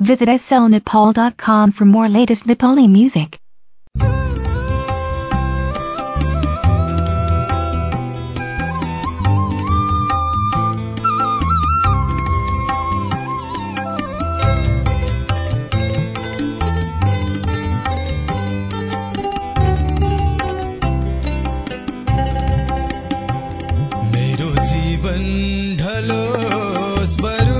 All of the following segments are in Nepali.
Visit slnepal.com for more latest Nepali music. मेरो जीवन ढलोस् बरु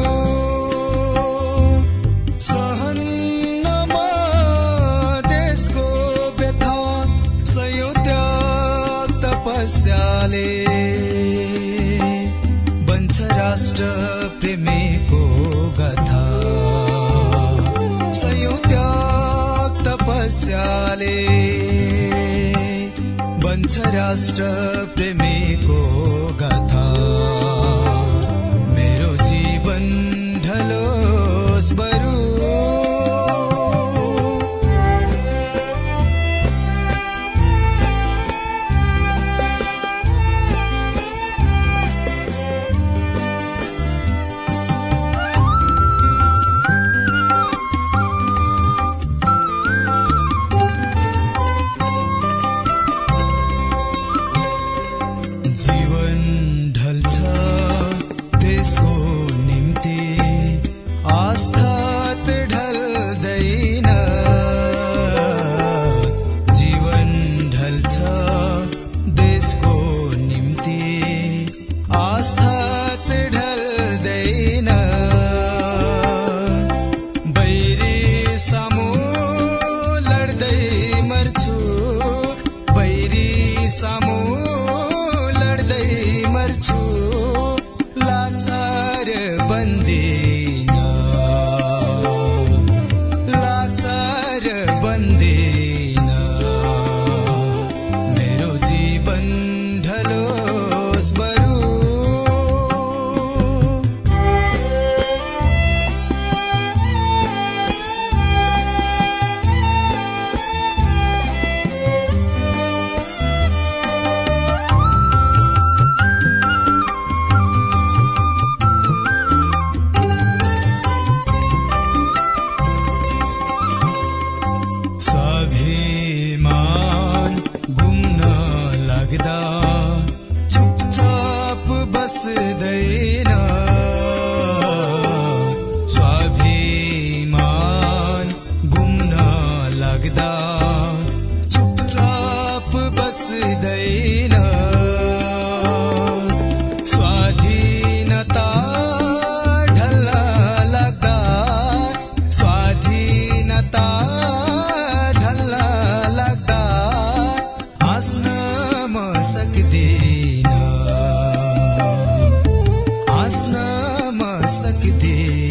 तपस्याले बन्छ राष्ट्र प्रेमीको गाथा। सयौँ त्याग तपस्याले बन्छ राष्ट्र प्रेमीको गाथा। मेरो जीवन ढलोस् जीवन ढल्छ त्यसको निम्ति आस्था बस्दैन स्वाधीनता ढल्ला लाग्दा स्वाधीनता ढल्ला लाग्दा हाँस्न म सक्दिन हाँस्न म सक्दिन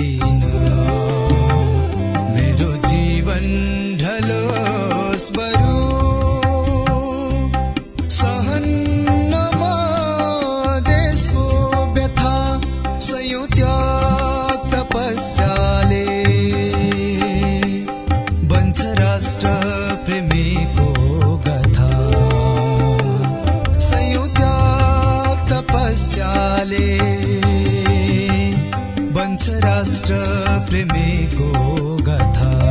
तपस्याले बन्छ राष्ट्र प्रेमीको गाथा। सयौँ त्याग तपस्याले बन्छ राष्ट्र प्रेमीको गाथा।